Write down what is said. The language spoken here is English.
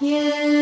Yeah.